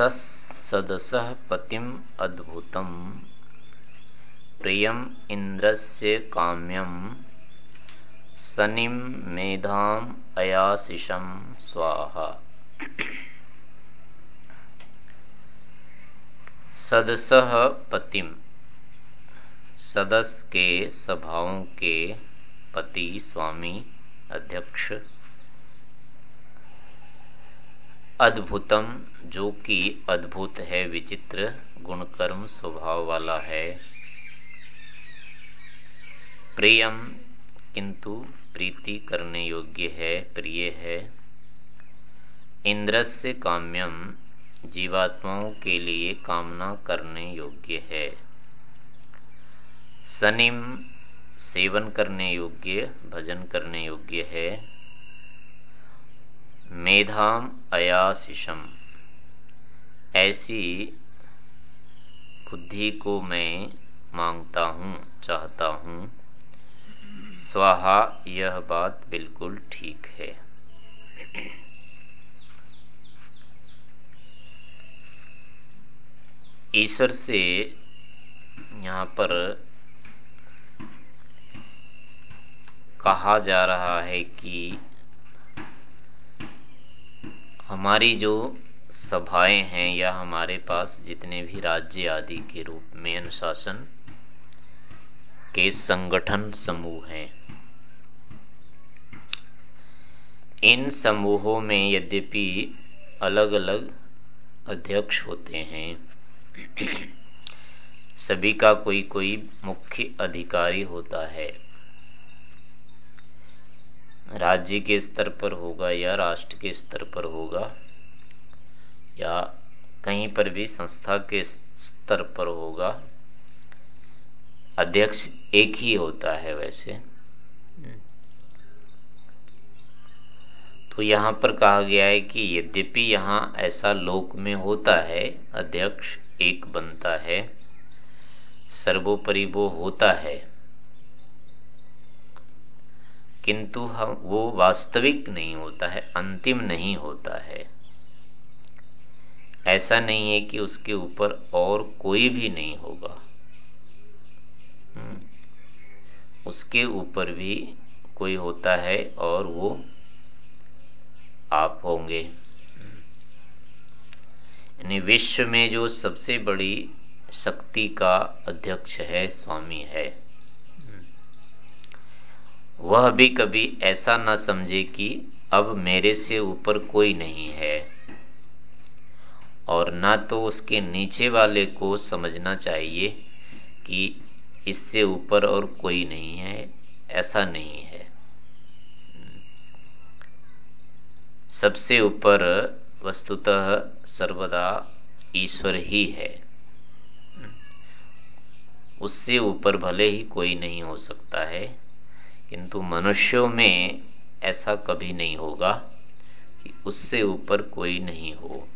सदसः पतिम् अद्भुतं प्रियम् इन्द्रस्य काम्यं सनिं मेधाम् अयाशिषं स्वाहा। सदसह पतिम। सदस्य के सभाओं के पति स्वामी अध्यक्ष। अद्भुतम, जो कि अद्भुत है, विचित्र गुणकर्म स्वभाव वाला है। प्रियम, किंतु प्रीति करने योग्य है, प्रिय है। इंद्रस्य काम्यम, जीवात्माओं के लिए कामना करने योग्य है। सनिम सेवन करने योग्य, भजन करने योग्य है। मेधाम अयाशिषम। ऐसी बुद्धि को मैं माँगता हूँ, चाहता हूँ। स्वाहा, यह बात बिल्कुल ठीक है। ईश्वर से यहाँ पर कहा जा रहा है कि हमारी जो सभाएँ हैं या हमारे पास जितने भी राज्य आदि के रूप में अनुशासन के संगठन समूह हैं, इन समूहों में यद्यपि अलग अलग अध्यक्ष होते हैं, सभी का कोई कोई मुख्य अधिकारी होता है। राज्य के स्तर पर होगा या राष्ट्र के स्तर पर होगा, या कहीं पर भी संस्था के स्तर पर होगा, अध्यक्ष एक ही होता है वैसे। तो यहाँ पर कहा गया है कि यद्यपि यहाँ ऐसा लोक में होता है, अध्यक्ष एक बनता है, सर्वोपरि वो होता है। किंतु हम, वो वास्तविक नहीं होता है, अंतिम नहीं होता है। ऐसा नहीं है कि उसके ऊपर और कोई भी नहीं होगा। हम्म। उसके ऊपर भी कोई होता है और वो आप होंगे। यानी विश्व में जो सबसे बड़ी शक्ति का अध्यक्ष है, स्वामी है। वह भी कभी ऐसा न समझे कि अब मेरे से ऊपर कोई नहीं है। और ना तो उसके नीचे वाले को समझना चाहिए कि इससे ऊपर और कोई नहीं है, ऐसा नहीं है। सबसे ऊपर वस्तुतः सर्वदा ईश्वर ही है। उससे ऊपर भले ही कोई नहीं हो सकता है। किंतु मनुष्यों में ऐसा कभी नहीं होगा कि उससे ऊपर कोई नहीं हो।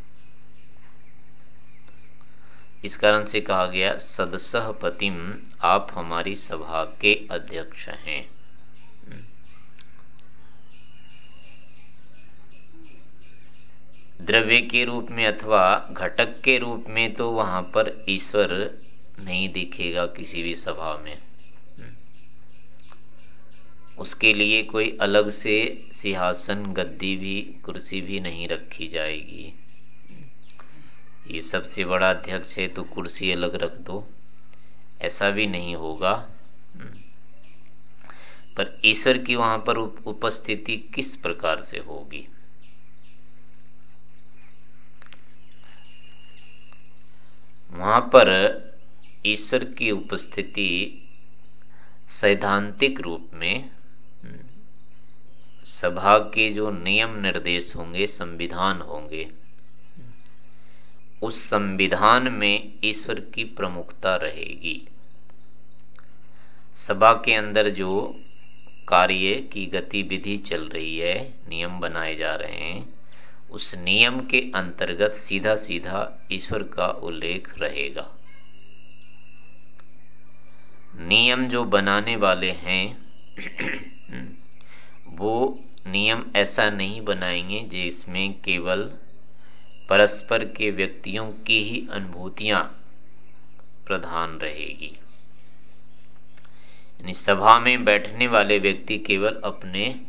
इस कारण से कहा गया सदसह पतिम आप हमारी सभा के अध्यक्ष हैं। द्रव्य के रूप में अथवा घटक के रूप में तो वहाँ पर ईश्वर नहीं दिखेगा किसी भी सभा में। उसके लिए कोई अलग से सिंहासन, गद्दी भी, कुर्सी भी नहीं रखी जाएगी। ये सबसे बड़ा अध्यक्ष है तो कुर्सी अलग रख दो। ऐसा भी नहीं होगा। पर ईश्वर की वहाँ पर उपस्थिति किस प्रकार से होगी? वहाँ पर ईश्वर की उपस्थिति सैद्धांतिक रूप में सभा के जो नियम निर्देश होंगे, संविधान होंगे, उस संविधान में ईश्वर की प्रमुखता रहेगी। सभा के अंदर जो कार्य की गतिविधि चल रही है, नियम बनाए जा रहे हैं, उस नियम के अंतर्गत सीधा सीधा ईश्वर का उल्लेख रहेगा। नियम जो बनाने वाले हैं वो नियम ऐसा नहीं बनाएँगे जिसमें केवल परस्पर के व्यक्तियों की ही अनुभूतियाँ प्रधान रहेगी। यानी सभा में बैठने वाले व्यक्ति केवल अपने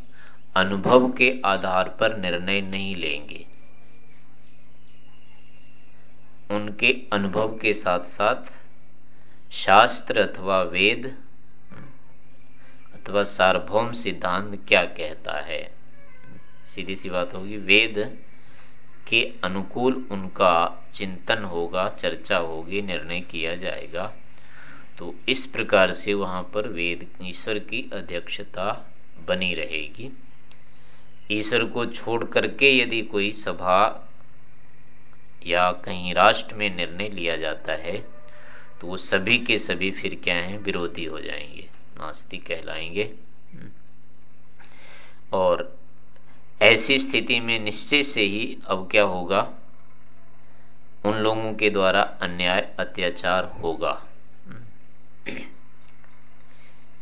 अनुभव के आधार पर निर्णय नहीं लेंगे। उनके अनुभव के साथ साथ शास्त्र अथवा वेद अथवा सार्वभौम सिद्धांत क्या कहता है? सीधी सी बात होगी, वेद के अनुकूल उनका चिंतन होगा, चर्चा होगी, निर्णय किया जाएगा। तो इस प्रकार से वहाँ पर वेद ईश्वर की अध्यक्षता बनी रहेगी। ईश्वर को छोड़ करके यदि कोई सभा या कहीं राष्ट्र में निर्णय लिया जाता है तो वो सभी के सभी फिर क्या हैं? विरोधी हो जाएँगे। नास्तिक कहलाएँगे। और ऐसी स्थिति में निश्चय से ही अब क्या होगा? उन लोगों के द्वारा अन्याय, अत्याचार होगा।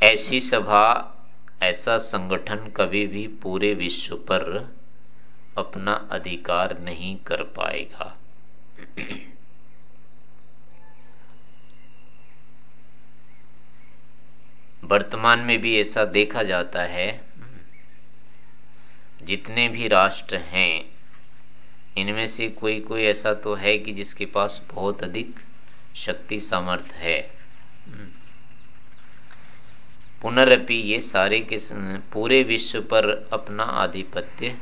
ऐसी सभा, ऐसा संगठन कभी भी पूरे विश्व पर अपना अधिकार नहीं कर पाएगा। वर्तमान में भी ऐसा देखा जाता है, जितने भी राष्ट्र हैं, इनमें से कोई कोई ऐसा तो है कि जिसके पास बहुत अधिक शक्ति सामर्थ है। पुनरअपि ये सारे के पूरे विश्व पर अपना आधिपत्य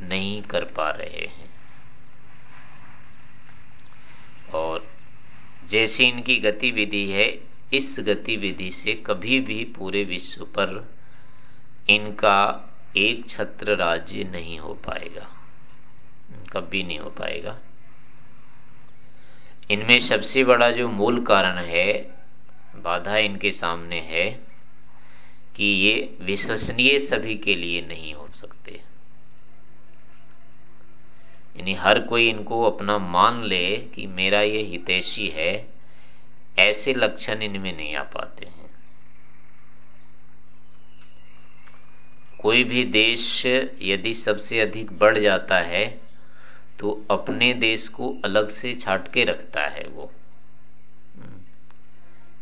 नहीं कर पा रहे हैं। और जैसी इनकी गतिविधि है इस गतिविधि से कभी भी पूरे विश्व पर इनका एक छत्र राज्य नहीं हो पाएगा। कभी नहीं हो पाएगा। इनमें सबसे बड़ा जो मूल कारण है, बाधा इनके सामने है कि ये विश्वसनीय सभी के लिए नहीं हो सकते। यानी हर कोई इनको अपना मान ले कि मेरा ये हितैषी है ऐसे लक्षण इनमें नहीं आ पाते हैं। कोई भी देश यदि सबसे अधिक बढ़ जाता है तो अपने देश को अलग से छाट के रखता है वो।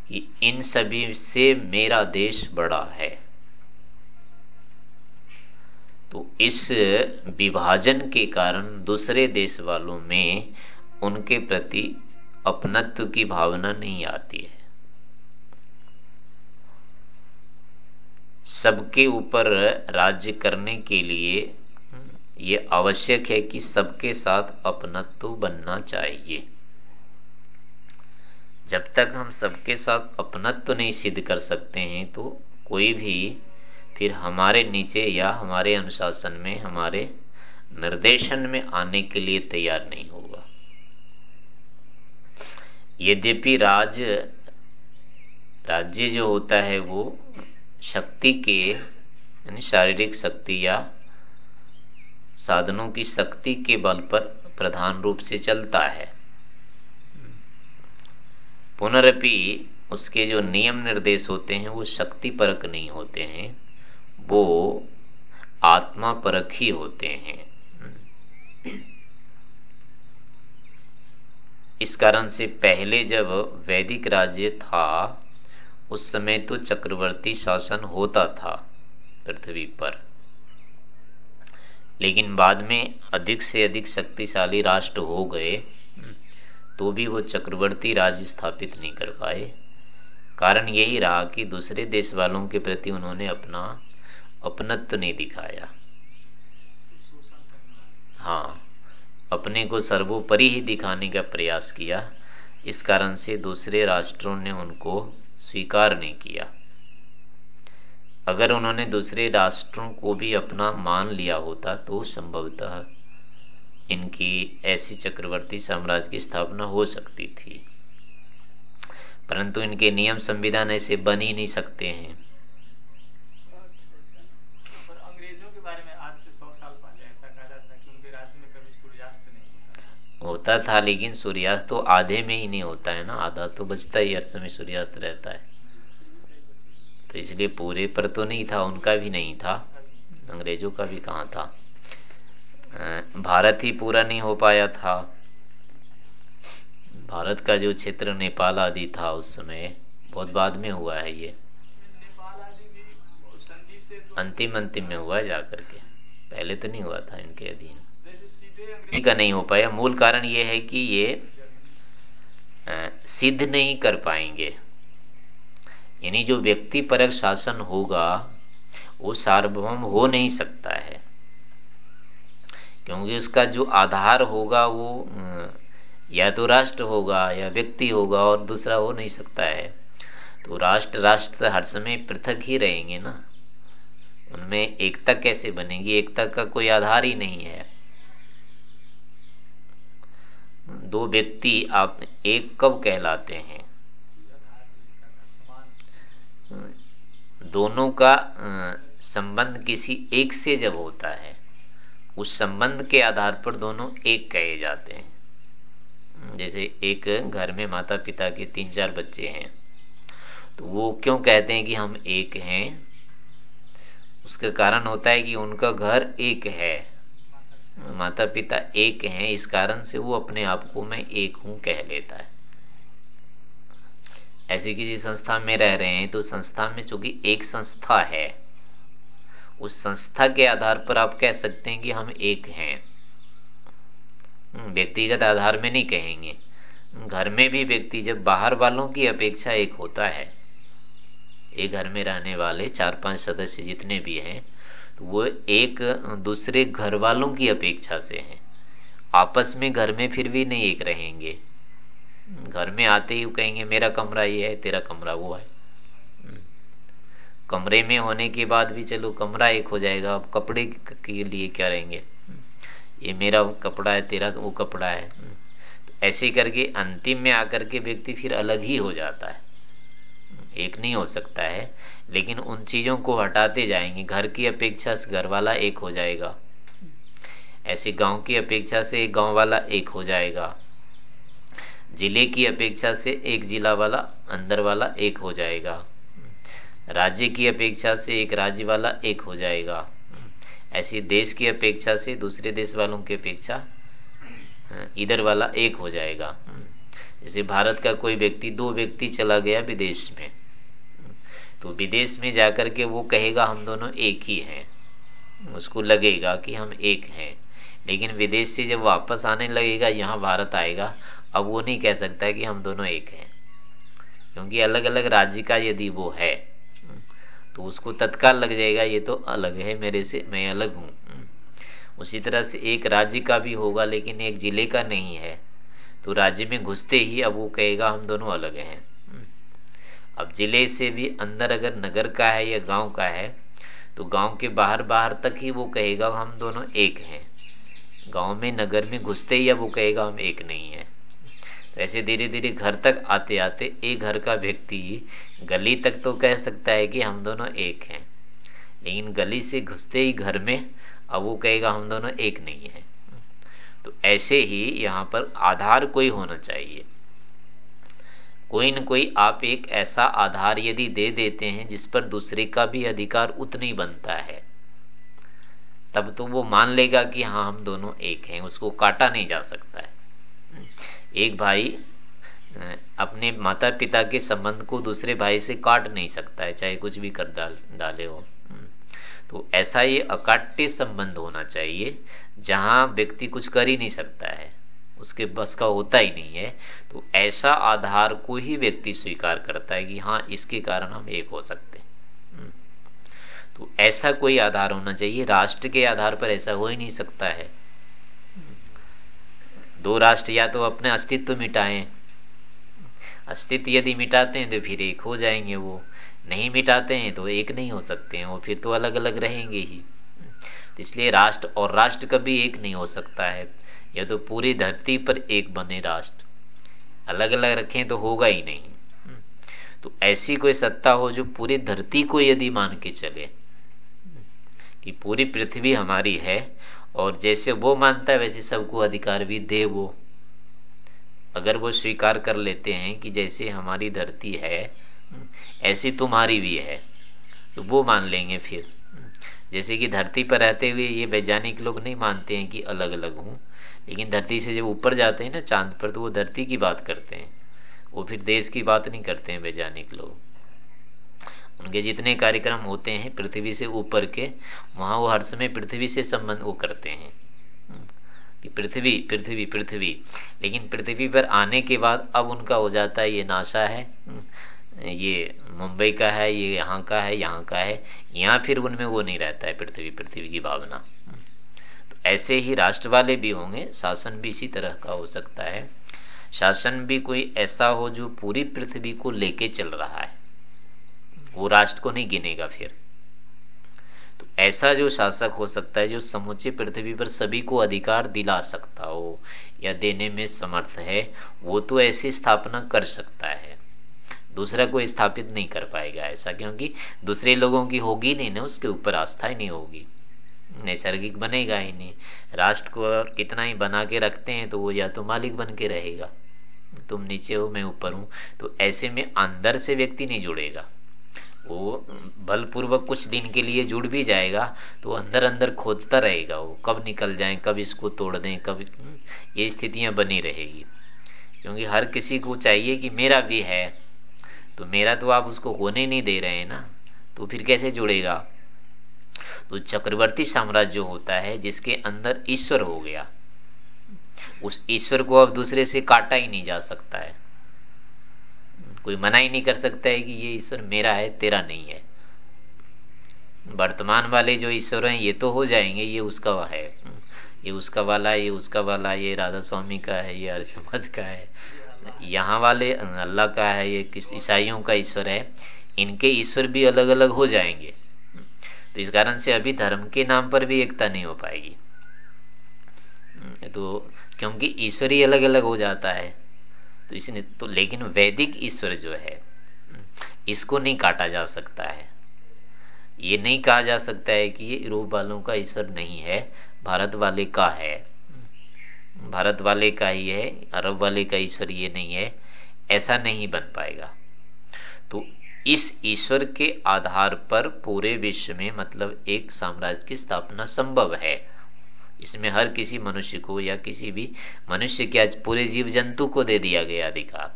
कि इन सभी से मेरा देश बड़ा है। तो इस विभाजन के कारण दूसरे देश वालों में उनके प्रति अपनत्व की भावना नहीं आती है। सबके ऊपर राज्य करने के लिए ये आवश्यक है कि सबके साथ अपनत्व बनना चाहिए। जब तक हम सबके साथ अपनत्व नहीं सिद्ध कर सकते हैं तो कोई भी फिर हमारे नीचे या हमारे अनुशासन में, हमारे निर्देशन में आने के लिए तैयार नहीं होगा। यद्यपि राज, राज्य जो होता है वो शक्ति के, यानी शारीरिक शक्ति या साधनों की शक्ति के बल पर प्रधान रूप से चलता है। पुनरपि उसके जो नियम निर्देश होते हैं, वो शक्ति परक नहीं होते हैं, वो आत्मा परक ही होते हैं। इस कारण से पहले जब वैदिक राज्य था, उस समय तो चक्रवर्ती शासन होता था पृथ्वी पर। लेकिन बाद में अधिक से अधिक शक्तिशाली राष्ट्र हो गए तो भी वो चक्रवर्ती राज स्थापित नहीं कर पाए। कारण यही रहा कि दूसरे देश वालों के प्रति उन्होंने अपना अपनत्व नहीं दिखाया। हाँ अपने को सर्वोपरि ही दिखाने का प्रयास किया। इस कारण से दूसरे राष्ट्रों ने उनको स्वीकार नहीं किया। अगर उन्होंने दूसरे राष्ट्रों को भी अपना मान लिया होता तो संभवतः इनकी ऐसी चक्रवर्ती साम्राज्य की स्थापना हो सकती थी। परंतु इनके नियम संविधान ऐसे बन ही नहीं सकते हैं। होता था, लेकिन सूर्यास्त तो आधे में ही नहीं होता है ना, आधा तो बचता ही हर समय सूर्यास्त रहता है। तो इसलिए पूरे पर तो नहीं था, उनका भी नहीं था, अंग्रेज़ों का भी कहाँ था। भारत ही पूरा नहीं हो पाया था। भारत का जो क्षेत्र नेपाल आदि था, उस समय बहुत बाद में हुआ है ये। अंतिम अंतिम में हुआ जाकर के, पहले तो नहीं हुआ था इनके अधीन। का नहीं हो पाया। मूल कारण ये है कि ये सिद्ध नहीं कर पाएँगे। यानी जो व्यक्ति परक शासन होगा, वो सार्वभौम हो नहीं सकता है। क्योंकि उसका जो आधार होगा, वो या तो राष्ट्र होगा, या व्यक्ति होगा, और दूसरा हो नहीं सकता है। तो राष्ट्र राष्ट्र हर समय पृथक ही रहेंगे ना। उनमें एकता कैसे बनेगी? एकता का कोई आधार ही नहीं है। दो व्यक्ति आप एक कब कहलाते हैं? दोनों का संबंध किसी एक से जब होता है, उस संबंध के आधार पर दोनों एक कहे जाते हैं। जैसे एक घर में माता पिता के तीन चार बच्चे हैं तो वो क्यों कहते हैं कि हम एक हैं? उसका कारण होता है कि उनका घर एक है। माता पिता एक हैं इस कारण से वो अपने आप को मैं एक हूँ कह लेता है। ऐसी किसी संस्था में रह रहे हैं तो संस्था में चूँकि एक संस्था है उस संस्था के आधार पर आप कह सकते हैं कि हम एक हैं। हम्म, व्यक्तिगत आधार में नहीं कहेंगे। घर में भी व्यक्ति जब बाहर वालों की अपेक्षा एक होता है एक घर में रहने वाले चार पाँच सदस्य जितने भी हैं वो एक दूसरे घर वालों की अपेक्षा से हैं। आपस में घर में फिर भी नहीं एक रहेंगे। घर में आते ही कहेंगे, मेरा कमरा ये है, तेरा कमरा वो है। कमरे में होने के बाद भी चलो, कमरा एक हो जाएगा। अब कपड़े के लिए क्या रहेंगे? ये मेरा कपड़ा है, तेरा वो कपड़ा है। तो ऐसे करके अंतिम में आकर के व्यक्ति फिर अलग ही हो जाता है। एक नहीं हो सकता है, लेकिन उन चीज़ों को हटाते जाएँगे। घर की अपेक्षा से घर वाला एक हो जाएगा। ऐसे गाँव की अपेक्षा से एक गाँव वाला एक हो जाएगा। ज़िले की अपेक्षा से एक जिला वाला, अंदर वाला एक हो जाएगा। राज्य की अपेक्षा से एक राज्य वाला एक हो जाएगा। ऐसी देश की अपेक्षा से दूसरे देश वालों की अपेक्षा इधर वाला एक हो जाएगा। जैसे भारत का कोई व्यक्ति, दो व्यक्ति चला गया विदेश में। तो विदेश में जाकर के वो कहेगा, हम दोनों एक ही हैं। उसको लगेगा कि हम एक हैं। लेकिन विदेश से जब वापस आने लगेगा, यहाँ भारत आएगा, अब वो नहीं कह सकता कि हम दोनों एक हैं। क्योंकि अलग अलग राज्य का यदि वो है तो उसको तत्काल लग जाएगा, ये तो अलग है, मेरे से, मैं अलग हूँ। उसी तरह से एक राज्य का भी होगा, लेकिन एक ज़िले का नहीं है। तो राज्य में घुसते ही अब वो कहेगा, हम दोनों अलग हैं। अब ज़िले से भी अंदर अगर नगर का है या गाँव का है तो गाँव के बाहर बाहर तक ही वो कहेगा, हम दोनों एक हैं। गाँव में, नगर में घुसते ही अब वो कहेगा, हम एक नहीं है। तो ऐसे धीरे धीरे घर तक आते आते एक घर का व्यक्ति गली तक तो कह सकता है कि हम दोनों एक हैं। लेकिन गली से घुसते ही घर में अब वो कहेगा, हम दोनों एक नहीं है। तो ऐसे ही यहाँ पर आधार कोई होना चाहिए। कोई न कोई आप एक ऐसा आधार यदि दे देते हैं जिस पर दूसरे का भी अधिकार उतना ही बनता है। तब तो वो मान लेगा कि हाँ हम दोनों एक हैं, उसको काटा नहीं जा सकता है। एक भाई अपने माता पिता के संबंध को दूसरे भाई से काट नहीं सकता है, चाहे कुछ भी कर डाल, डाले हो। तो ऐसा ये अकाट्य संबंध होना चाहिए, जहाँ व्यक्ति कुछ कर ही नहीं सकता है। उसके बस का होता ही नहीं है तो ऐसा आधार को ही व्यक्ति स्वीकार करता है कि हाँ इसके कारण हम एक हो सकते हैं। तो ऐसा कोई आधार होना चाहिए। राष्ट्र के आधार पर ऐसा हो ही नहीं सकता है। दो राष्ट्र या तो अपने अस्तित्व मिटाएँ। अस्तित्व यदि मिटाते हैं तो फिर एक हो जाएँगे वो। नहीं मिटाते हैं तो एक नहीं हो सकते हैं। वो फिर तो अलग अलग रहेंगे ही। तो इसलिए राष्ट्र और राष्ट्र कभी एक नहीं हो सकता है। या तो पूरी धरती पर एक बने राष्ट्र। अलग अलग रखें तो होगा ही नहीं। तो ऐसी कोई सत्ता हो जो पूरी धरती को यदि मान के चले, कि पूरी पृथ्वी हमारी है, और जैसे वो मानता है, वैसे सबको अधिकार भी दे वो। अगर वो स्वीकार कर लेते हैं कि जैसे हमारी धरती है, ऐसी तुम्हारी भी है तो वो मान लेंगे फिर। जैसे कि धरती पर रहते हुए ये वैज्ञानिक लोग नहीं मानते हैं कि अलग अलग हूँ। लेकिन धरती से जब ऊपर जाते हैं ना, चाँद पर तो वो धरती की बात करते हैं। वो फिर देश की बात नहीं करते हैं, वैज्ञानिक लोग। उनके जितने कार्यक्रम होते हैं, पृथ्वी से ऊपर के, वहाँ वो हर समय पृथ्वी से संबंध वो करते हैं। कि पृथ्वी पृथ्वी पृथ्वी। लेकिन पृथ्वी पर आने के बाद अब उनका हो जाता है, ये नासा है ये मुंबई का है, ये यहाँ का है, यहाँ का है। यहाँ फिर उनमें वो नहीं रहता है, पृथ्वी पृथ्वी की भावना। तो ऐसे ही राष्ट्र वाले भी होंगे, शासन भी इसी तरह का हो सकता है। शासन भी कोई ऐसा हो जो पूरी पृथ्वी को लेके चल रहा है। वो राष्ट्र को नहीं गिनेगा फिर। तो ऐसा जो शासक हो सकता है, जो समूचे पृथ्वी पर सभी को अधिकार दिला सकता हो या देने में समर्थ है, वो तो ऐसी स्थापना कर सकता है। दूसरा कोई स्थापित नहीं कर पाएगा ऐसा, क्योंकि दूसरे लोगों की होगी नहीं ना, उसके ऊपर आस्था ही नहीं होगी। नैसर्गिक बनेगा ही नहीं। राष्ट्र को और कितना ही बना के रखते हैं तो वो या तो मालिक बन के रहेगा। तुम नीचे हो मैं ऊपर हूँ। तो ऐसे में अंदर से व्यक्ति नहीं जुड़ेगा। वो बलपूर्वक कुछ दिन के लिए जुड़ भी जाएगा तो अंदर अंदर खोदता रहेगा वो। कब निकल जाए कब इसको तोड़ दें कब हम्म, ये स्थितियाँ बनी रहेगी। क्योंकि हर किसी को चाहिए कि मेरा भी है तो मेरा तो आप उसको होने नहीं दे रहे हैं ना तो फिर कैसे जुड़ेगा? तो चक्रवर्ती साम्राज्य होता है, जिसके अंदर ईश्वर हो गया, उस ईश्वर को अब दूसरे से काटा ही नहीं जा सकता है। कोई मना ही नहीं कर सकता है कि ये ईश्वर मेरा है, तेरा नहीं है। वर्तमान वाले जो ईश्वर हैं, ये तो हो जाएँगे, ये उसका है। ये उसका वाला, ये उसका वाला, ये राधा स्वामी का है, ये हर समाज का है। यहाँ वाले अल्लाह का है, ये किस ईसाइयों का ईश्वर है, इनके ईश्वर भी अलग अलग हो जाएँगे। तो इस कारण से अभी धर्म के नाम पर भी एकता नहीं हो पाएगी। तो क्योंकि ईश्वर ही अलग अलग हो जाता है तो इसने तो लेकिन वैदिक ईश्वर जो है, इसको नहीं काटा जा सकता है। ये नहीं कहा जा सकता है कि ये यूरोप वालों का ईश्वर नहीं है, भारत वाले का है। भारत वाले का ही है, अरब वाले का ईश्वर ये नहीं है, ऐसा नहीं बन पाएगा। तो इस ईश्वर के आधार पर पूरे विश्व में मतलब एक साम्राज्य की स्थापना संभव है। इसमें हर किसी मनुष्य को या किसी भी मनुष्य के आज पूरे जीव जंतु को दे दिया गया अधिकार।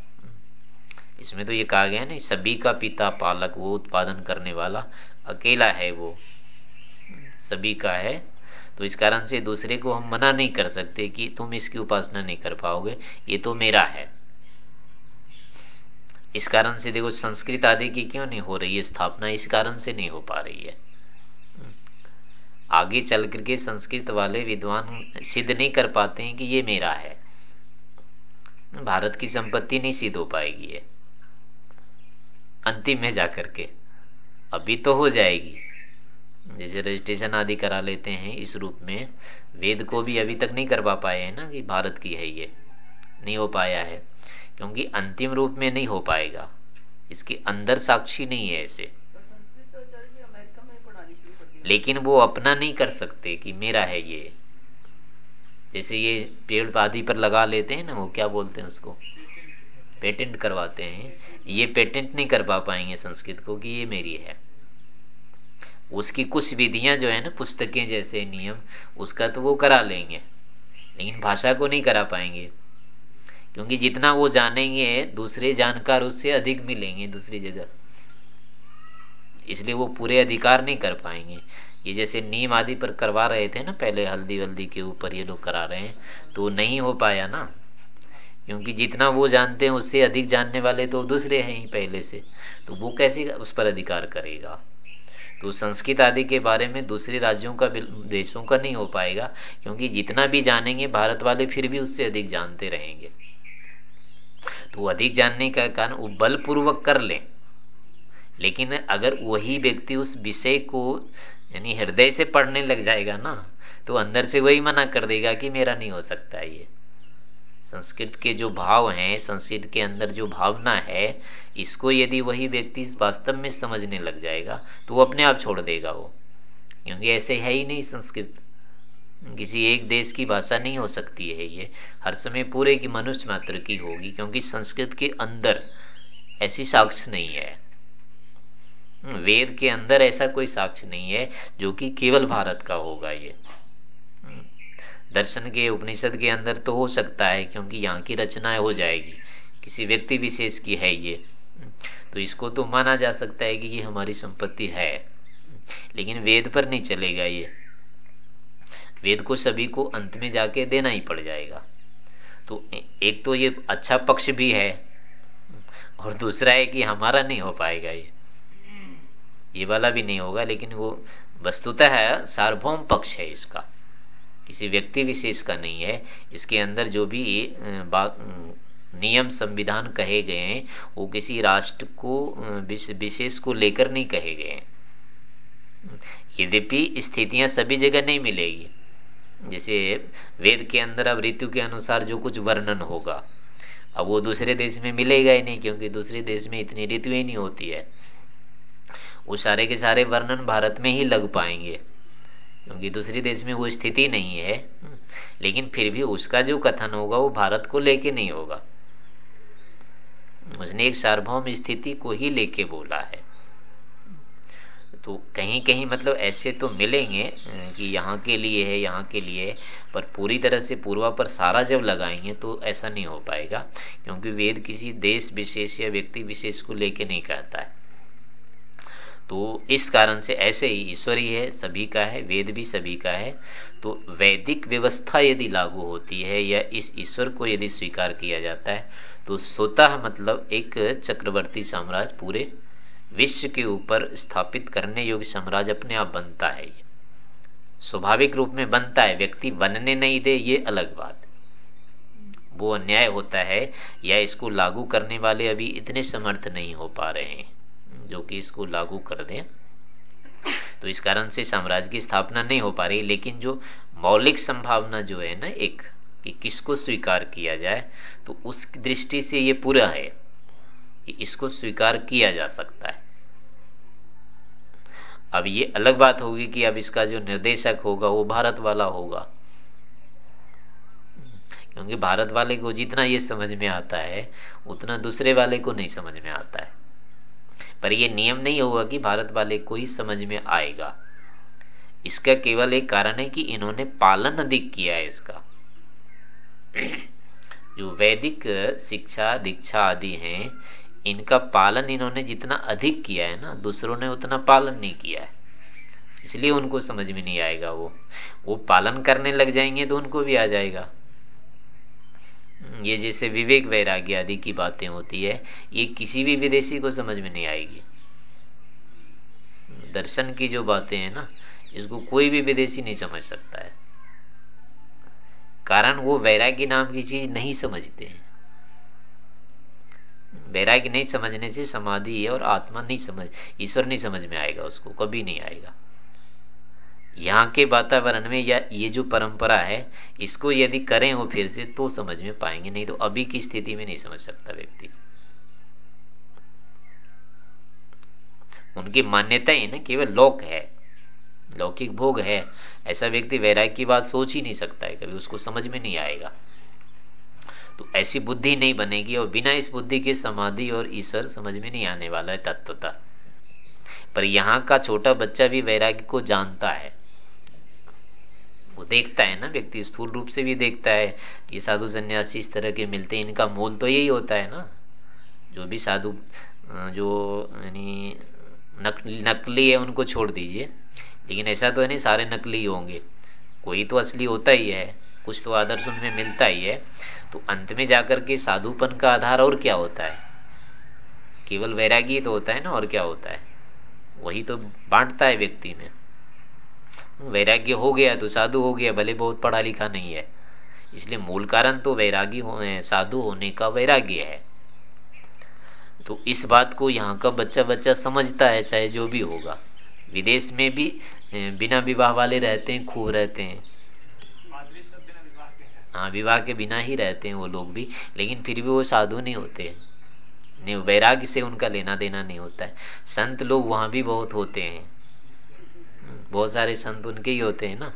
इसमें तो ये कहा गया ना, सभी का पिता पालक, वो उत्पादन करने वाला अकेला है वो। सभी का है। तो इस कारण से दूसरे को हम मना नहीं कर सकते कि तुम इसकी उपासना नहीं कर पाओगे, ये तो मेरा है। इस कारण से देखो संस्कृत आदि की क्यों नहीं हो रही है स्थापना? इस कारण से नहीं हो पा रही है। आगे चल करके संस्कृत वाले विद्वान सिद्ध नहीं कर पाते हैं कि ये मेरा है। भारत की संपत्ति नहीं सिद्ध हो पाएगी ये। अंतिम में जाकर के अभी तो हो जाएगी। जैसे रजिस्ट्रेशन आदि करा लेते हैं इस रूप में। वेद को भी अभी तक नहीं करवा पाए हैं ना कि भारत की है ये। नहीं हो पाया है। क्योंकि अंतिम रूप में नहीं हो पाएगा। इसके अंदर साक्षी नहीं है ऐसे। लेकिन वो अपना नहीं कर सकते कि मेरा है ये। जैसे ये पेड़ आदि पर लगा लेते हैं ना, वो क्या बोलते हैं उसको? पेटेंट करवाते हैं। ये पेटेंट नहीं कर पा पाएँगे संस्कृत को कि ये मेरी है। उसकी कुछ विधियाँ जो है ना, पुस्तकें जैसे नियम, उसका तो वो करा लेंगे। लेकिन भाषा को नहीं करा पाएँगे। क्योंकि जितना वो जानेंगे, दूसरे जानकार उससे अधिक मिलेंगे दूसरी जगह। इसलिए वो पूरे अधिकार नहीं कर पाएँगे। ये जैसे नीम आदि पर करवा रहे थे ना पहले, हल्दी वल्दी के ऊपर ये लोग करा रहे हैं तो नहीं हो पाया ना। क्योंकि जितना वो जानते हैं, उससे अधिक जानने वाले तो दूसरे हैं ही पहले से। तो वो कैसे उस पर अधिकार करेगा? तो संस्कृत आदि के बारे में दूसरे राज्यों का देशों का नहीं हो पाएगा, क्योंकि जितना भी जानेंगे, भारत वाले फिर भी उससे अधिक जानते रहेंगे। तो अधिक जानने का कारण वो बलपूर्वक कर लें। लेकिन अगर वही व्यक्ति उस विषय को, यानी हृदय से पढ़ने लग जाएगा ना तो अंदर से वही मना कर देगा कि मेरा नहीं हो सकता ये। संस्कृत के जो भाव हैं, संस्कृत के अंदर जो भावना है, इसको यदि वही व्यक्ति वास्तव में समझने लग जाएगा तो वो अपने आप छोड़ देगा वो। क्योंकि ऐसे है ही नहीं संस्कृत। किसी एक देश की भाषा नहीं हो सकती है ये। हर समय पूरे की मनुष्य मात्र की होगी, क्योंकि संस्कृत के अंदर ऐसी साक्ष्य नहीं है। वेद के अंदर ऐसा कोई साक्ष्य नहीं है जो कि केवल भारत का होगा ये। दर्शन के, उपनिषद के अंदर तो हो सकता है, क्योंकि यहाँ की रचनाएँ हो जाएगी। किसी व्यक्ति विशेष की है ये। तो इसको तो माना जा सकता है कि ये हमारी संपत्ति है। लेकिन वेद पर नहीं चलेगा ये। वेद को सभी को अंत में जाके देना ही पड़ जाएगा। तो एक तो ये अच्छा पक्ष भी है, और दूसरा है कि हमारा नहीं हो पाएगा ये। ये वाला भी नहीं होगा, लेकिन वो वस्तुतः है सार्वभौम पक्ष है इसका। किसी व्यक्ति विशेष का नहीं है। इसके अंदर जो भी नियम संविधान कहे गए हैं, वो किसी राष्ट्र को विशेष को लेकर नहीं कहे गए हैं। यद्यपि स्थितियाँ सभी जगह नहीं मिलेगी। जैसे वेद के अंदर अब ऋतु के अनुसार जो कुछ वर्णन होगा, अब वो दूसरे देश में मिलेगा ही नहीं, क्योंकि दूसरे देश में इतनी ऋतु ही नहीं होती है। वो सारे के सारे वर्णन भारत में ही लग पाएँगे, क्योंकि दूसरे देश में वो स्थिति नहीं है। लेकिन फिर भी उसका जो कथन होगा, वो भारत को लेके नहीं होगा। उसने एक सार्वभौम स्थिति को ही लेके बोला है। तो कहीं कहीं मतलब ऐसे तो मिलेंगे कि यहाँ के लिए है, यहाँ के लिए है, पर पूरी तरह से पूर्वा पर सारा जब लगाएँगे तो ऐसा नहीं हो पाएगा, क्योंकि वेद किसी देश विशेष या व्यक्ति विशेष को लेके नहीं कहता है। तो इस कारण से ऐसे ही ईश्वर ही है, सभी का है, वेद भी सभी का है। तो वैदिक व्यवस्था यदि लागू होती है या इस ईश्वर को यदि स्वीकार किया जाता है तो स्वतः मतलब एक चक्रवर्ती साम्राज्य पूरे विश्व के ऊपर स्थापित करने योग्य साम्राज्य अपने आप बनता है ये। स्वाभाविक रूप में बनता है, व्यक्ति बनने नहीं दे, ये अलग बात। वो अन्याय होता है या इसको लागू करने वाले अभी इतने समर्थ नहीं हो पा रहे हैं, जो कि इसको लागू कर दें। तो इस कारण से साम्राज्य की स्थापना नहीं हो पा रही, लेकिन जो मौलिक संभावना जो है ना एक, कि किसको स्वीकार किया जाए तो उस दृष्टि से ये पूरा है। इसको स्वीकार किया जा सकता है। अब ये अलग बात होगी कि अब इसका जो निर्देशक होगा, वो भारत वाला होगा। क्योंकि भारत वाले को जितना ये समझ में आता है, उतना दूसरे वाले को नहीं समझ में आता है। पर यह नियम नहीं होगा कि भारत वाले को ही समझ में आएगा। इसका केवल एक कारण है कि इन्होंने पालन अधिक किया है इसका। जो वैदिक शिक्षा, दीक्षा आदि हैं इनका पालन इन्होंने जितना अधिक किया है ना, दूसरों ने उतना पालन नहीं किया है। इसलिए उनको समझ में नहीं आएगा वो। वो पालन करने लग जाएँगे तो उनको भी आ जाएगा। ये जैसे विवेक वैराग्य आदि की बातें होती है, ये किसी भी विदेशी को समझ में नहीं आएगी। दर्शन की जो बातें हैं ना, इसको कोई भी विदेशी नहीं समझ सकता है। कारण वो वैराग्य नाम की चीज़ नहीं समझते हैं। वैराग्य नहीं समझने से समाधि है और आत्मा नहीं समझ, ईश्वर नहीं समझ में आएगा उसको, कभी नहीं आएगा। यहाँ के वातावरण में या ये जो परंपरा है, इसको यदि करें वो फिर से तो समझ में पाएँगे, नहीं तो अभी की स्थिति में नहीं समझ सकता व्यक्ति। उनकी मान्यता ही ना, केवल लोक है, लौकिक भोग है, ऐसा व्यक्ति वैराग्य की बात सोच ही नहीं सकता है, कभी उसको समझ में नहीं आएगा। तो ऐसी बुद्धि नहीं बनेगी और बिना इस बुद्धि के समाधि और ईश्वर समझ में नहीं आने वाला है तत्वता। पर यहाँ का छोटा बच्चा भी वैराग्य को जानता है। वो देखता है ना, व्यक्ति स्थूल रूप से भी देखता है। ये साधु सन्यासी इस तरह के मिलते हैं, इनका मोल तो यही होता है ना। जो भी साधु, जो यानी नकली नकली है, उनको छोड़ दीजिए। लेकिन ऐसा तो है नहीं, सारे नकली होंगे। कोई तो असली होता ही है। कुछ तो आदर्श उनमें मिलता ही है। तो अंत में जाकर के साधुपन का आधार और क्या होता है? केवल वैरागी तो होता है ना, और क्या होता है? वही तो बांटता है व्यक्ति में। वैराग्य हो गया तो साधु हो गया, भले बहुत पढ़ा लिखा नहीं है। इसलिए मूल कारण तो वैरागी हो साधु होने का वैराग्य है। तो इस बात को यहाँ का बच्चा बच्चा समझता है, चाहे जो भी होगा। विदेश में भी बिना विवाह वाले रहते हैं, खूब रहते हैं। हाँ विवाह के बिना ही रहते हैं वो लोग भी लेकिन फिर भी वो साधु नहीं होते नहीं वैराग्य से उनका लेना देना नहीं होता है। संत लोग वहाँ भी बहुत होते हैं। बहुत सारे संत उनके ही होते हैं ना।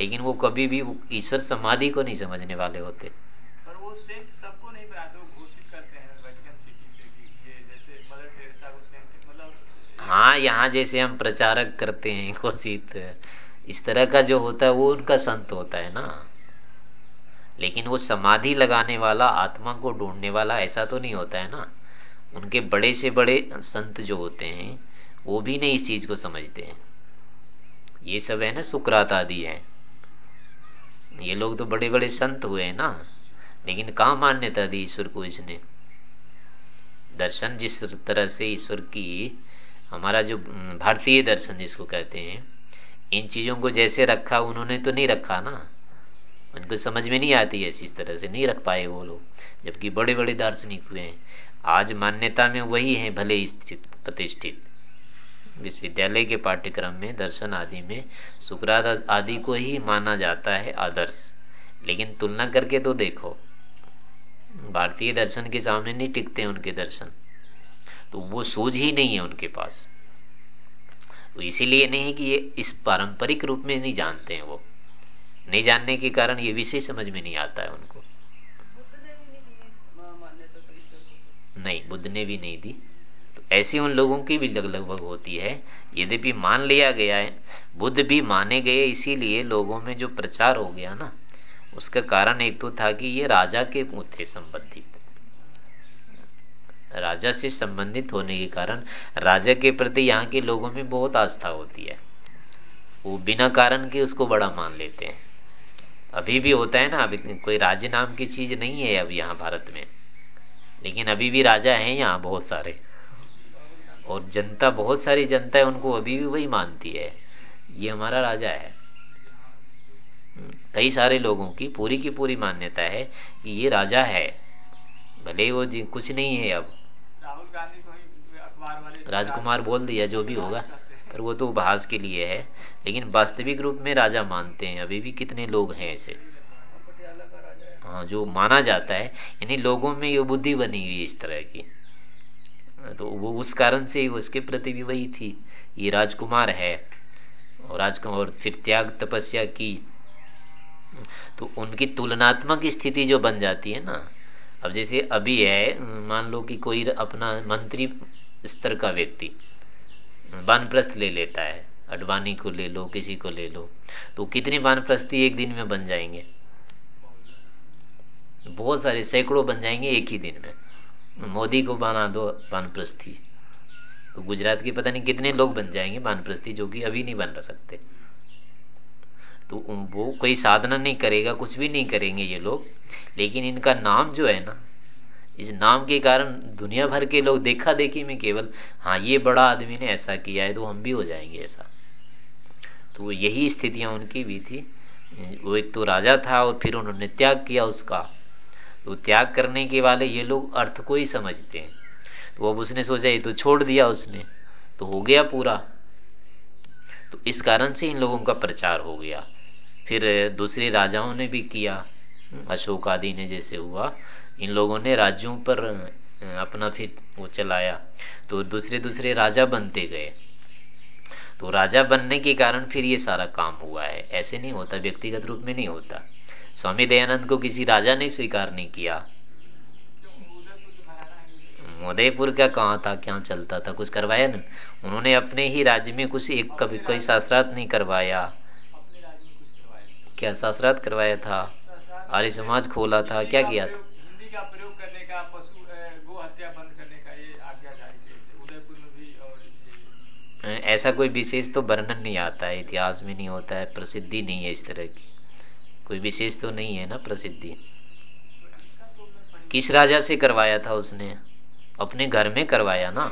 लेकिन वो कभी भी ईश्वर समाधि को नहीं समझने वाले होते। पर वो सबको नहीं घोषित करते हैं हाँ यहाँ जैसे हम प्रचारक करते हैं घोषित। इस तरह का जो होता है वो उनका संत होता है ना। लेकिन वो समाधि लगाने वाला, आत्मा को ढूँढने वाला ऐसा तो नहीं होता है ना? उनके बड़े से बड़े संत जो होते हैं, वो भी नहीं इस चीज़ को समझते हैं। ये सब है ना, सुकरात आदि है। ये लोग तो बड़े बड़े संत हुए हैं ना? लेकिन कहा मान्यता दी ईश्वर को इसने? दर्शन जिस तरह से ईश्वर की, हमारा जो, भारतीय दर्शन जिसको कहते हैं, इन चीज़ों को जैसे रखा, उन्होंने तो नहीं रखा ना? उनको समझ में नहीं आती ऐसी इस तरह से नहीं रख पाए वो लोग, जबकि बड़े बड़े दार्शनिक हुए हैं। आज मान्यता में वही है, भले स्थित, प्रतिष्ठित। विश्वविद्यालय के पाठ्यक्रम में, दर्शन आदि में, सुकरात आदि को ही माना जाता है आदर्श। लेकिन तुलना करके तो देखो, भारतीय दर्शन के सामने नहीं टिकते उनके दर्शन। तो वो सूझ ही नहीं है उनके पास। तो इसीलिए नहीं है कि ये इस पारंपरिक रूप में नहीं जानते हैं वो। नहीं जानने के कारण ये विषय समझ में नहीं आता है उनको। नहीं, बुद्ध ने भी नहीं दी। तो ऐसी उन लोगों की भी लगभग होती है। यद्यपि मान लिया गया है, बुद्ध भी माने गए, इसीलिए लोगों में जो प्रचार हो गया ना, उसका कारण एक तो था कि ये राजा के थे संबंधित। राजा से संबंधित होने के कारण, राजा के प्रति यहाँ के लोगों में बहुत आस्था होती है। वो बिना कारण के उसको बड़ा मान लेते हैं। अभी भी होता है ना, अभी कोई राज्य नाम की चीज़ नहीं है अब यहाँ भारत में। लेकिन अभी भी राजा हैं यहाँ बहुत सारे। और जनता, बहुत सारी जनता है, उनको अभी भी वही मानती है। ये हमारा राजा है। कई सारे लोगों की पूरी की पूरी मान्यता है कि ये राजा है। भले वो जी कुछ नहीं है अब। राहुल गांधी राजकुमार बोल दिया, जो भी होगा। पर वो तो उपहास के लिए है, लेकिन वास्तविक रूप में राजा मानते हैं। अभी भी कितने लोग हैं ऐसे हाँ जो माना जाता है, यानी लोगों में ये बुद्धि बनी हुई इस तरह की। तो वो उस कारण से ही उसके प्रति भी वही थी। ये राजकुमार है, और राजकुमार फिर त्याग तपस्या की। तो उनकी तुलनात्मक स्थिति जो बन जाती है ना, अब जैसे अभी है, मान लो कि कोई अपना मंत्री स्तर का व्यक्ति वानप्रस्थ ले लेता है। अडवाणी को ले लो, किसी को ले लो। तो कितने वानप्रस्थी एक दिन में बन जाएँगे? बहुत सारे सैकड़ों बन जाएँगे एक ही दिन में। मोदी को बना दो वानप्रस्थी। तो गुजरात के पता नहीं कितने लोग बन जाएँगे वानप्रस्थी जो कि अभी नहीं बन सकते। तो वो कोई साधना नहीं करेगा, कुछ भी नहीं करेंगे ये लोग। लेकिन इनका नाम जो है ना इस नाम के कारण दुनिया भर के लोग देखा देखी में केवल हाँ ये बड़ा आदमी ने ऐसा किया है तो हम भी हो जाएँगे ऐसा। तो यही स्थितियाँ उनकी भी थी। वो एक तो राजा था और फिर उन्होंने त्याग किया उसका। तो त्याग करने के वाले ये लोग अर्थ को ही समझते हैं। तो अब उसने सोचा, ये तो छोड़ दिया उसने तो हो गया पूरा। तो इस कारण से इन लोगों का प्रचार हो गया। फिर दूसरे राजाओं ने भी किया, अशोक आदि ने जैसे हुआ। इन लोगों ने राज्यों पर अपना फिर वो चलाया। तो दूसरे दूसरे राजा बनते गए। तो राजा बनने के कारण फिर ये सारा काम हुआ है। ऐसे नहीं होता, व्यक्तिगत रूप में नहीं होता। स्वामी दयानंद को किसी राजा ने स्वीकार नहीं किया। उदयपुर का कहाँ था, क्या चलता था, कुछ करवाया ना? उन्होंने अपने ही राज्य में कुछ एक कभी कोई शास्त्रार्थ नहीं करवाया। क्या शास्त्रार्थ करवाया था? आर्य समाज खोला था, क्या किया था हिंदी का प्रयोग करने का पशु गो हत्या बंद करने का ये आज्ञा जारी उदयपुर में भी और ऐसा कोई विशेष तो वर्णन नहीं आता है इतिहास में नहीं होता है प्रसिद्धि नहीं है इस तरह की। कोई विशेष तो नहीं है ना प्रसिद्धि? किस राजा से करवाया था उसने? अपने घर में करवाया ना?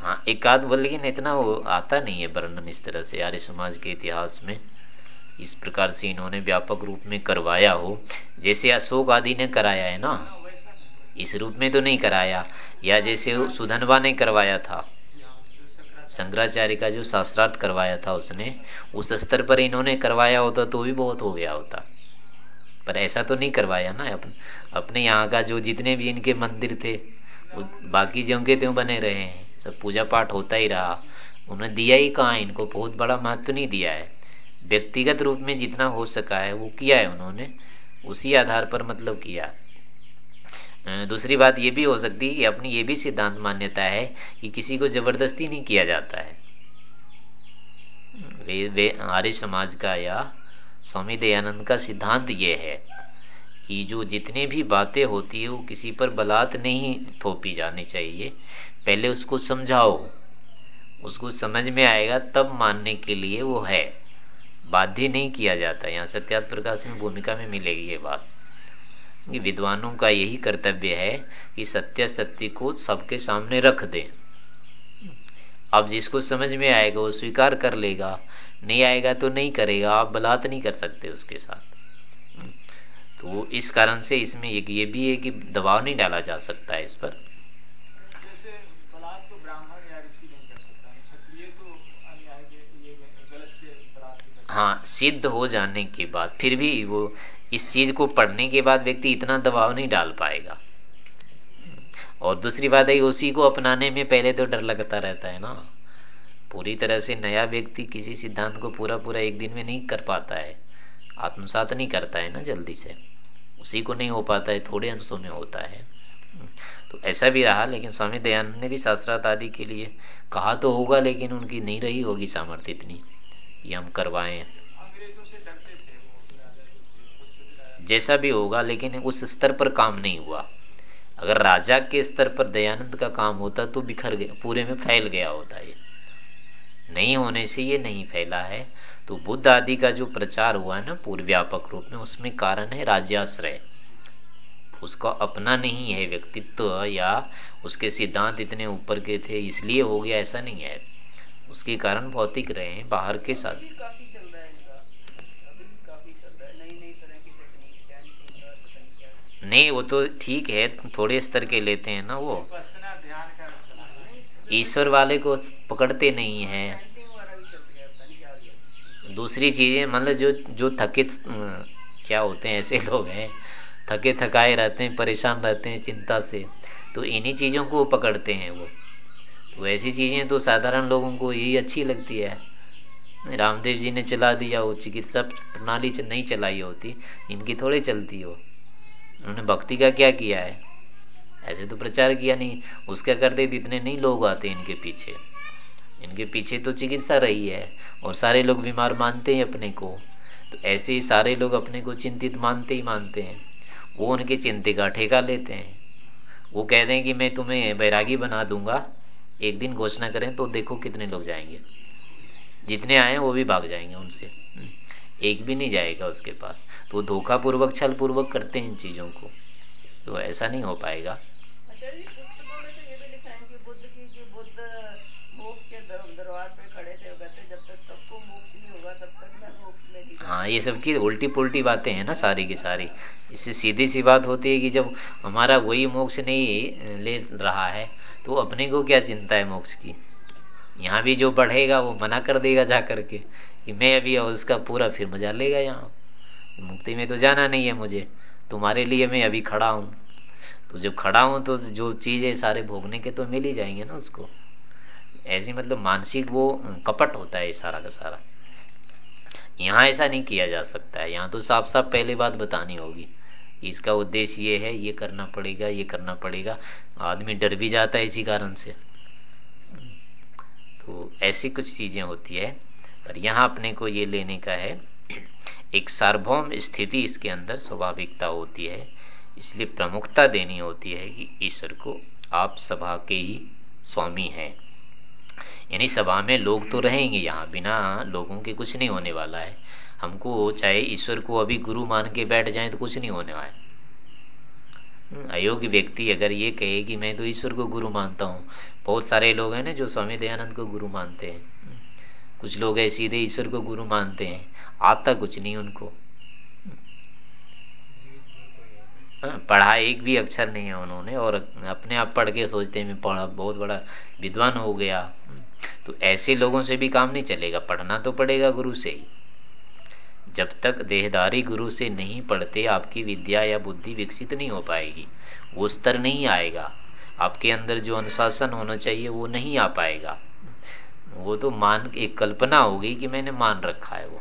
हाँ एक आध लेकिन इतना वो आता नहीं है वर्णन इस तरह से। आर्य समाज के इतिहास में इस प्रकार से इन्होंने व्यापक रूप में करवाया हो। जैसे अशोक आदि ने कराया है ना? इस रूप में तो नहीं कराया। या जैसे सुधनवा ने करवाया था। शंकराचार्य का जो शास्त्रार्थ करवाया था उसने, उस स्तर पर इन्होंने करवाया होता तो भी बहुत हो गया होता। पर ऐसा तो नहीं करवाया ना अपने। अपने यहाँ का जो जितने भी इनके मंदिर थे बाकी जो के त्यों बने रहे हैं? सब पूजा पाठ होता ही रहा। उन्होंने दिया ही कहाँ इनको बहुत बड़ा महत्व नहीं दिया है। व्यक्तिगत रूप में जितना हो सका है, वो किया है उन्होंने। उसी आधार पर मतलब किया। दूसरी बात ये भी हो सकती है कि अपनी ये भी सिद्धांत मान्यता है कि किसी को ज़बरदस्ती नहीं किया जाता है। वे वे आर्य समाज का या स्वामी दयानंद का सिद्धांत ये है कि जो जितने भी बातें होती है, वो किसी पर बलात् नहीं थोपी जानी चाहिए। पहले उसको समझाओ। उसको समझ में आएगा तब मानने के लिए वो है। बाध्य नहीं किया जाता। यहाँ सत्यात प्रकाश में भूमिका में मिलेगी ये बात। कि विद्वानों का यही कर्तव्य है कि सत्य सत्य को सबके सामने रख दें। अब जिसको समझ में आएगा, वो स्वीकार कर लेगा। नहीं आएगा तो नहीं करेगा। आप बलात् नहीं कर सकते उसके साथ। तो इस कारण से इसमें एक ये भी है कि दबाव नहीं डाला जा सकता है इस पर जैसे तो ब्राह्मण या ऋषि नहीं कर सकता क्षत्रिय तो अन्याय के ये गलत के हाँ सिद्ध हो जाने के बाद, फिर भी वो इस चीज़ को पढ़ने के बाद व्यक्ति इतना दबाव नहीं डाल पाएगा। और दूसरी बात है, उसी को अपनाने में पहले तो डर लगता रहता है ना। पूरी तरह से नया व्यक्ति किसी सिद्धांत को पूरा पूरा एक दिन में नहीं कर पाता है। आत्मसात नहीं करता है ना जल्दी से। उसी को नहीं हो पाता है, थोड़े अंशों में होता है। तो ऐसा भी रहा, लेकिन स्वामी दयानंद ने भी शास्त्रार्थ आदि के लिए कहा तो होगा, लेकिन उनकी नहीं रही होगी सामर्थ्य इतनी। ये हम करवाएँ। जैसा भी होगा, लेकिन उस स्तर पर काम नहीं हुआ। अगर राजा के स्तर पर दयानंद का काम होता तो बिखर गया, पूरे में फैल गया होता ये। नहीं होने से ये नहीं फैला है। तो बुद्ध आदि का जो प्रचार हुआ है ना पूर्व व्यापक रूप में, उसमें कारण है राज्याश्रय। उसका अपना नहीं है व्यक्तित्व या उसके सिद्धांत इतने ऊपर के थे, इसलिए हो गया, ऐसा नहीं है। उसके कारण भौतिक रहे हैं बाहर के साथ। नहीं वो तो ठीक है थोड़े स्तर के लेते हैं ना वो। ईश्वर वाले को पकड़ते नहीं हैं। दूसरी चीज़ें मतलब जो जो थकित क्या होते हैं ऐसे लोग हैं थके थकाए रहते हैं परेशान रहते हैं चिंता से तो इन्हीं चीज़ों को पकड़ते हैं वो। तो ऐसी चीज़ें तो साधारण लोगों को यही अच्छी लगती है। रामदेव जी ने चला दिया, वो चिकित्सा प्रणाली नहीं चलाई होती, इनकी थोड़ी चलती हो। उन्होंने भक्ति का क्या किया है? ऐसे तो प्रचार किया नहीं, उसका करते इतने नहीं लोग आते इनके पीछे। इनके पीछे तो चिकित्सा रही है, और सारे लोग बीमार मानते हैं अपने को। तो ऐसे ही सारे लोग अपने को चिंतित मानते ही मानते हैं। वो उनके चिंते का ठेका लेते हैं। वो कहते हैं कि मैं तुम्हें बैरागी बना दूँगा। एक दिन घोषणा करें तो देखो कितने लोग जाएँगे। जितने आए वो भी भाग जाएँगे उनसे। एक भी नहीं जाएगा उसके पास। तो वो धोखा पूर्वक छल पूर्वक करते हैं इन चीज़ों को। तो ऐसा नहीं हो पाएगा। हाँ ये सब की उल्टी पुल्टी बातें हैं ना सारी की सारी। इससे सीधी सी बात होती है कि जब हमारा वही मोक्ष नहीं ले रहा है तो अपने को क्या चिंता है मोक्ष की? यहाँ भी जो बढ़ेगा, वो मना कर देगा जा करके कि मैं अभी उसका पूरा फिर मज़ा लेगा यहाँ। मुक्ति में तो जाना नहीं है मुझे। तुम्हारे लिए मैं अभी खड़ा हूँ। तो जब खड़ा हूँ तो जो चीज़ें सारे भोगने के तो मिल ही जाएँगे ना उसको। ऐसी मतलब मानसिक वो कपट होता है सारा का सारा। यहाँ ऐसा नहीं किया जा सकता है। यहाँ तो साफ़ साफ़ पहले बात बतानी होगी। इसका उद्देश्य ये है, ये करना पड़ेगा, ये करना पड़ेगा। आदमी डर भी जाता है इसी कारण से। तो ऐसी कुछ चीज़ें होती है। पर यहाँ अपने को ये लेने का है, एक सार्वभौम स्थिति इसके अंदर स्वाभाविकता होती है। इसलिए प्रमुखता देनी होती है कि ईश्वर को आप सभा के ही स्वामी हैं। यानी सभा में लोग तो रहेंगे, यहाँ बिना लोगों के कुछ नहीं होने वाला है। हमको चाहे ईश्वर को अभी गुरु मान के बैठ जाए तो कुछ नहीं होने वाला। अयोग्य व्यक्ति अगर ये कहे कि मैं तो ईश्वर को गुरु मानता हूँ बहुत सारे लोग हैं ना जो स्वामी दयानंद को गुरु मानते हैं। कुछ लोग है सीधे ईश्वर को गुरु मानते हैं आता कुछ नहीं उनको। हाँ, पढ़ा एक भी अक्षर नहीं है उन्होंने और अपने आप पढ़ के सोचते हैं पढ़ा बहुत बड़ा विद्वान हो गया। तो ऐसे लोगों से भी काम नहीं चलेगा पढ़ना तो पड़ेगा गुरु से ही। जब तक देहदारी गुरु से नहीं पढ़ते, आपकी विद्या या बुद्धि विकसित नहीं हो पाएगी। वो स्तर नहीं आएगा। आपके अंदर जो अनुशासन होना चाहिए, वो नहीं आ पाएगा। वो तो मान, एक कल्पना होगी कि मैंने मान रखा है वो।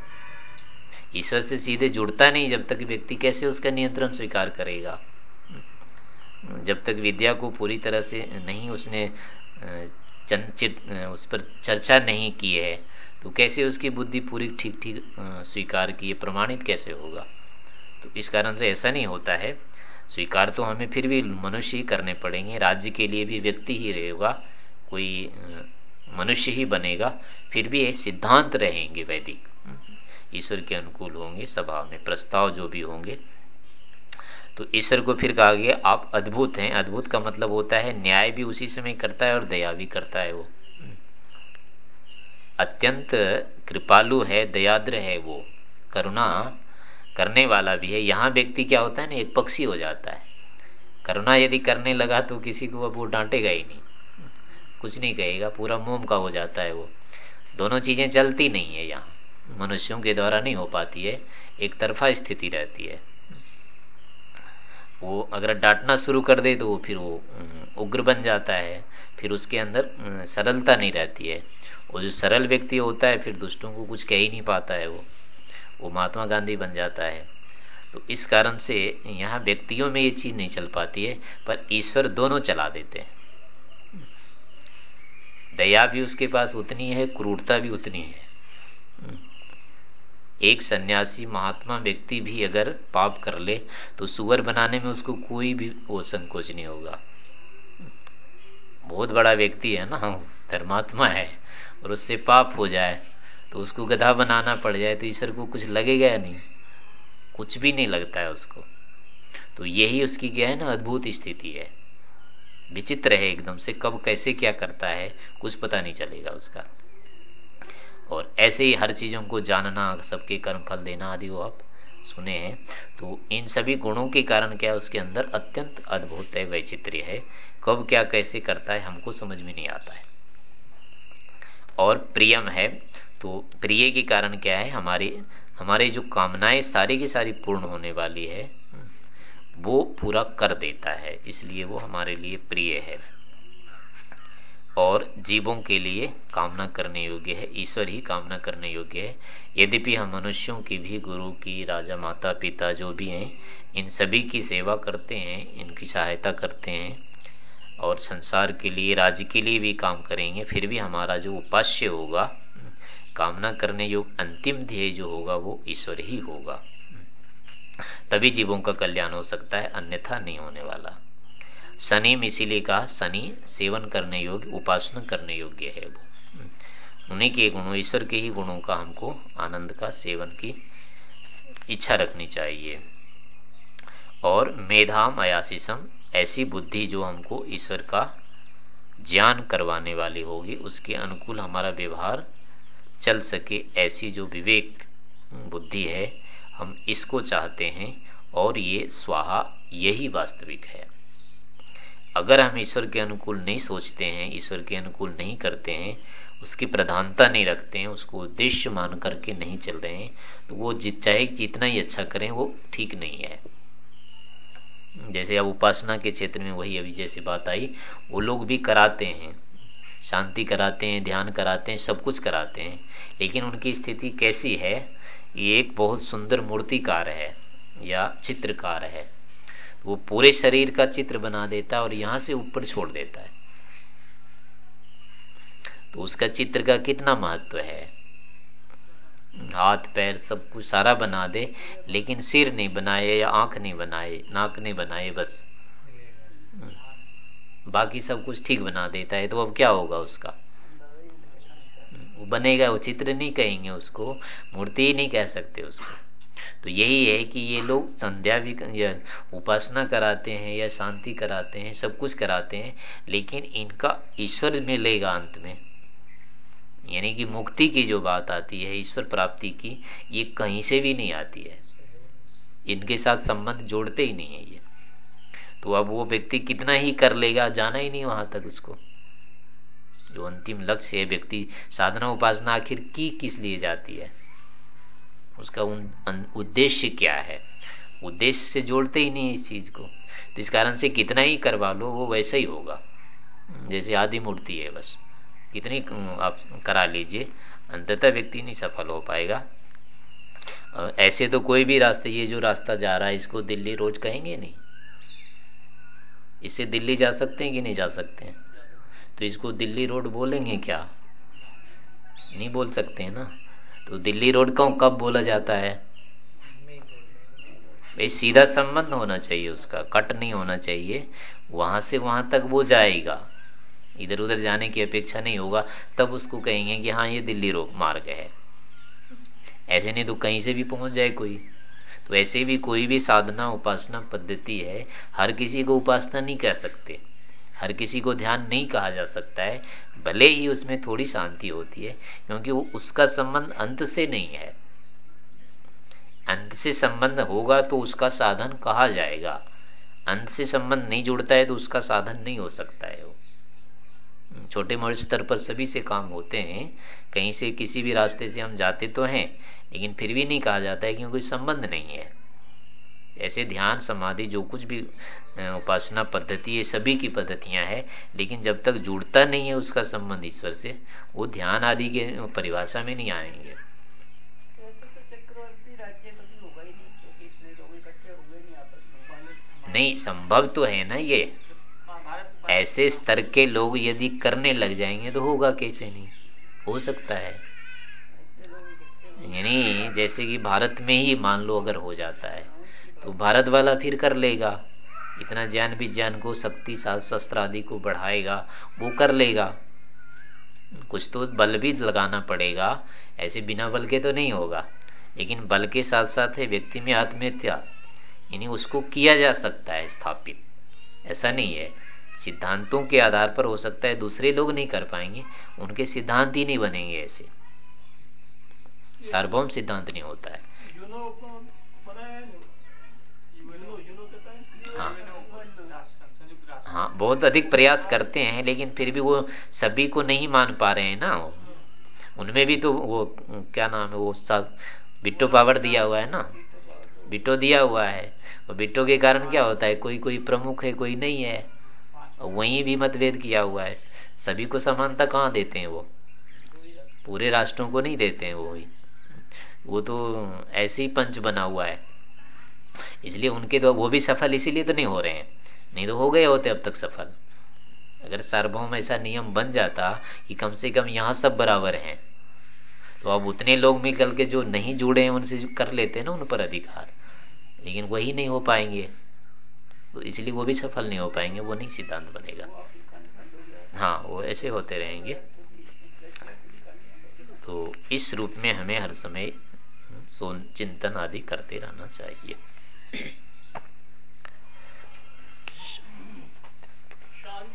ईश्वर से सीधे जुड़ता नहीं, जब तक व्यक्ति कैसे उसका नियंत्रण स्वीकार करेगा। जब तक विद्या को पूरी तरह से नहीं, उसने चंचित उस पर चर्चा नहीं की है तो कैसे उसकी बुद्धि पूरी ठीक ठीक स्वीकार की प्रमाणित कैसे होगा? तो इस कारण से ऐसा नहीं होता है। स्वीकार तो हमें फिर भी मनुष्य ही करने पड़ेंगे, राज्य के लिए भी व्यक्ति ही रहेगा, कोई मनुष्य ही बनेगा, फिर भी ये सिद्धांत रहेंगे वैदिक। ईश्वर के अनुकूल होंगे, सभा में प्रस्ताव जो भी होंगे। तो ईश्वर को फिर कहा गया, आप अद्भुत हैं। अद्भुत का मतलब होता है, न्याय भी उसी समय करता है और दया भी करता है वो। अत्यंत कृपालु है, दयाद्र है वो। करुणा करने वाला भी है। यहाँ व्यक्ति क्या होता है ना, एक पक्षी हो जाता है। करुणा यदि करने लगा तो किसी को अब वो डांटेगा ही नहीं। कुछ नहीं कहेगा, पूरा मोम का हो जाता है वो। दोनों चीज़ें चलती नहीं है यहाँ। मनुष्यों के द्वारा नहीं हो पाती है। एक तरफा स्थिति रहती है। वो अगर डांटना शुरू कर दे तो वो फिर वो उग्र बन जाता है। फिर उसके अंदर सरलता नहीं रहती है। वो जो सरल व्यक्ति होता है, फिर दुष्टों को कुछ कह ही नहीं पाता है वो। वो महात्मा गांधी बन जाता है। तो इस कारण से यहाँ व्यक्तियों में ये चीज़ नहीं चल पाती है, पर ईश्वर दोनों चला देते हैं। दया भी उसके पास उतनी है, क्रूरता भी उतनी है। एक सन्यासी महात्मा व्यक्ति भी अगर पाप कर ले तो सुअर बनाने में उसको कोई भी वो संकोच नहीं होगा। बहुत बड़ा व्यक्ति है ना धर्मात्मा है, और उससे पाप हो जाए तो उसको गधा बनाना पड़ जाए तो ईश्वर को कुछ लगेगा या नहीं? कुछ भी नहीं लगता है उसको। तो यही उसकी क्या है ना, अद्भुत स्थिति है। विचित्र है एकदम से, कब कैसे क्या करता है, कुछ पता नहीं चलेगा उसका। और ऐसे ही हर चीज़ों को जानना, सबके कर्म, फल देना आदि वो आप सुने हैं। तो इन सभी गुणों के कारण क्या उसके अंदर अत्यंत अद्भुत है, वैचित्र्य है। कब क्या कैसे करता है हमको समझ में नहीं आता है। और प्रियम है तो प्रिय के कारण क्या है, हमारी, हमारे जो कामनाएँ सारी की सारी पूर्ण होने वाली है, वो पूरा कर देता है, इसलिए वो हमारे लिए प्रिय है। और जीवों के लिए कामना करने योग्य है, ईश्वर ही कामना करने योग्य है। यद्यपि हम मनुष्यों की भी, गुरु की, राजा, माता, पिता, जो भी हैं, इन सभी की सेवा करते हैं, इनकी सहायता करते हैं और संसार के लिए, राज्य के लिए भी काम करेंगे, फिर भी हमारा जो उपास्य होगा, कामना करने योग्य अंतिम ध्येय जो होगा, वो ईश्वर ही होगा। तभी जीवों का कल्याण हो सकता है, अन्यथा नहीं होने वाला। शनि में इसीलिए कहा, शनि सेवन करने योग्य, उपासना करने योग्य है वो। उन्हीं के गुणों, ईश्वर के ही गुणों का हमको आनंद का, सेवन की इच्छा रखनी चाहिए। और मेधाम अयासीसम ऐसी बुद्धि जो हमको ईश्वर का ज्ञान करवाने वाली होगी, उसके अनुकूल हमारा व्यवहार चल सके। ऐसी जो विवेक बुद्धि है, हम इसको चाहते हैं और ये स्वाहा यही वास्तविक है। अगर हम ईश्वर के अनुकूल नहीं सोचते हैं, ईश्वर के अनुकूल नहीं करते हैं, उसकी प्रधानता नहीं रखते हैं, उसको उद्देश्य मान करके नहीं चल रहे हैं तो वो जित चाहे जितना ही अच्छा करें, वो ठीक नहीं है। जैसे अब उपासना के क्षेत्र में वही अभी जैसे बात आई, वो लोग भी कराते हैं। शांति कराते हैं, ध्यान कराते हैं, सब कुछ कराते हैं। लेकिन उनकी स्थिति कैसी है? ये एक बहुत सुंदर मूर्तिकार है या चित्रकार है। वो पूरे शरीर का चित्र बना देता है और यहाँ से ऊपर छोड़ देता है। तो उसका चित्र का कितना महत्व है? हाथ, पैर सब कुछ सारा बना दे, लेकिन सिर नहीं बनाए या आँख नहीं बनाए, नाक नहीं बनाए, बस। बाकी सब कुछ ठीक बना देता है तो अब क्या होगा उसका? वो बनेगा, वो चित्र नहीं कहेंगे उसको, मूर्ति ही नहीं कह सकते उसको। तो यही है कि ये लोग संध्या भी उपासना कराते हैं या शांति कराते हैं, सब कुछ कराते हैं, लेकिन इनका ईश्वर मिलेगा अंत में। यानी कि मुक्ति की जो बात आती है, ईश्वर प्राप्ति की, ये कहीं से भी नहीं आती है। इनके साथ संबंध जोड़ते ही नहीं है ये। तो अब वो व्यक्ति कितना ही कर लेगा, जाना ही नहीं वहाँ तक उसको। जो अंतिम लक्ष्य है व्यक्ति, साधना उपासना आखिर की किस लिए जाती है? उसका उद्देश्य क्या है? उद्देश्य से जोड़ते ही नहीं इस चीज़ को। तो इस कारण से कितना ही करवा लो, वो वैसा ही होगा। जैसे आदि मूर्ति है बस। कितनी आप करा लीजिए, अंततः व्यक्ति नहीं सफल हो पाएगा। ऐसे तो कोई भी रास्ते, ये जो रास्ता जा रहा है, इसको दिल्ली रोज कहेंगे नहीं। इससे दिल्ली जा सकते हैं कि नहीं जा सकते हैं? तो इसको दिल्ली रोड बोलेंगे क्या? नहीं बोल सकते हैं ना? तो दिल्ली रोड का कब बोला जाता है? भाई, सीधा संबंध होना चाहिए उसका, कट नहीं होना चाहिए। वहाँ से वहाँ तक वो जाएगा। इधर उधर जाने की अपेक्षा नहीं होगा, तब उसको कहेंगे कि हाँ ये दिल्ली रोड मार्ग है। ऐसे नहीं तो कहीं से भी पहुँच जाए कोई। तो ऐसे भी कोई भी साधना, उपासना, पद्धति है, हर किसी को उपासना नहीं कह सकते। हर किसी को ध्यान नहीं कहा जा सकता है, भले ही उसमें थोड़ी शांति होती है, क्योंकि वो उसका संबंध अंत से नहीं है। अंत से संबंध होगा तो उसका साधन कहा जाएगा। अंत से संबंध नहीं जुड़ता है तो उसका साधन नहीं हो सकता है छोटे मोटे स्तर पर सभी से काम होते हैं। कहीं से किसी भी रास्ते से हम जाते तो हैं लेकिन फिर भी नहीं कहा जाता है क्योंकि कोई संबंध नहीं है। ऐसे ध्यान समाधि जो कुछ भी उपासना पद्धति ये सभी की पद्धतियाँ हैं लेकिन जब तक जुड़ता नहीं है उसका संबंध ईश्वर से वो ध्यान आदि के परिभाषा में नहीं आएँगे। नहीं संभव तो है ना ये। ऐसे स्तर के लोग यदि करने लग जाएँगे तो होगा कैसे नहीं हो सकता है। यानी जैसे कि भारत में ही मान लो अगर हो जाता है तो भारत वाला फिर कर लेगा। इतना ज्ञान विज्ञान को, शक्ति शस्त्र आदि को बढ़ाएगा, वो कर लेगा। कुछ तो बल भी लगाना पड़ेगा। ऐसे बिना बल के तो नहीं होगा। लेकिन बल के साथ साथ है व्यक्ति में आत्महत्या। यानी उसको किया जा सकता है स्थापित। ऐसा नहीं है। सिद्धांतों के आधार पर हो सकता है दूसरे लोग नहीं कर पाएँगे उनके सिद्धांत ही नहीं बनेंगे ऐसे। सार्वभौम सिद्धांत नहीं होता है। हाँ हाँ। बहुत अधिक प्रयास करते हैं लेकिन फिर भी वो सभी को नहीं मान पा रहे हैं ना उनमें भी तो वो क्या नाम है वो बिट्टो पावर दिया हुआ है ना? बिट्टो दिया हुआ है। और बिट्टो के कारण क्या होता है? कोई कोई प्रमुख है कोई नहीं है। वहीं भी मतभेद किया हुआ है। सभी को समानता कहाँ देते हैं वो? पूरे राष्ट्रों को नहीं देते हैं वो भी। वो तो ऐसे ही पंच बना हुआ है। इसलिए उनके तो वो भी सफल, इसीलिए तो नहीं हो रहे हैं। नहीं तो हो गए होते अब तक सफल। अगर सार्वभौम ऐसा नियम बन जाता कि कम से कम यहाँ सब बराबर हैं तो अब उतने लोग मिल के जो नहीं जुड़े हैं, उनसे कर लेते हैं ना, उन पर अधिकार। लेकिन वही नहीं हो पाएँगे। इसलिए वो भी सफल नहीं हो पाएँगे, वो नहीं सिद्धांत बनेगा। हाँ वो ऐसे होते रहेंगे। तो इस रूप में हमें हर समय सोन, चिंतन आदि करते रहना चाहिए।